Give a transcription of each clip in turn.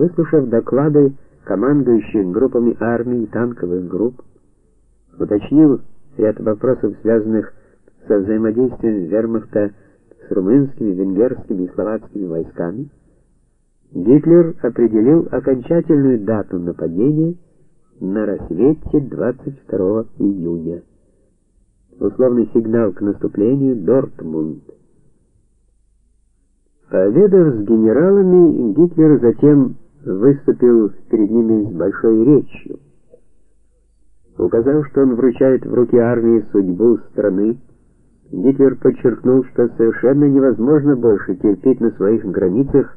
Выслушав доклады командующих группами армий и танковых групп, уточнил ряд вопросов, связанных со взаимодействием вермахта с румынскими, венгерскими и словацкими войсками, Гитлер определил окончательную дату нападения на рассвете 22 июня. Условный сигнал к наступлению Дортмунд. Пообедав с генералами, Гитлер затем выступил перед ними с большой речью. Указав, что он вручает в руки армии судьбу страны, Гитлер подчеркнул, что совершенно невозможно больше терпеть на своих границах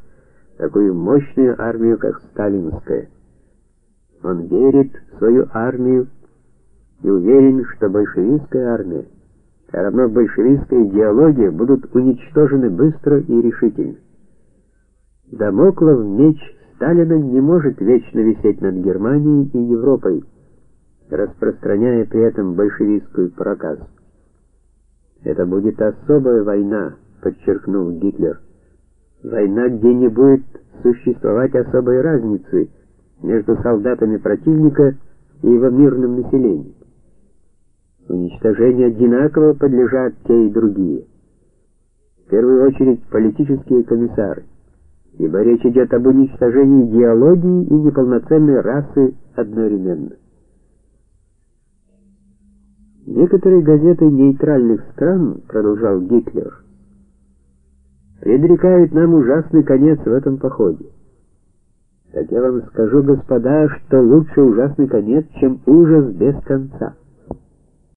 такую мощную армию, как сталинская. Он верит в свою армию и уверен, что большевистская армия, а равно большевистская идеология будут уничтожены быстро и решительно. Дамоклов меч Сталина не может вечно висеть над Германией и Европой, распространяя при этом большевистскую проказу. Это будет особая война, подчеркнул Гитлер. Война, где не будет существовать особой разницы между солдатами противника и его мирным населением. Уничтожению одинаково подлежат те и другие. В первую очередь политические комиссары, ибо речь идет об уничтожении идеологии и неполноценной расы одновременно. Некоторые газеты нейтральных стран, продолжал Гитлер, предрекают нам ужасный конец в этом походе. Так я вам скажу, господа, что лучше ужасный конец, чем ужас без конца.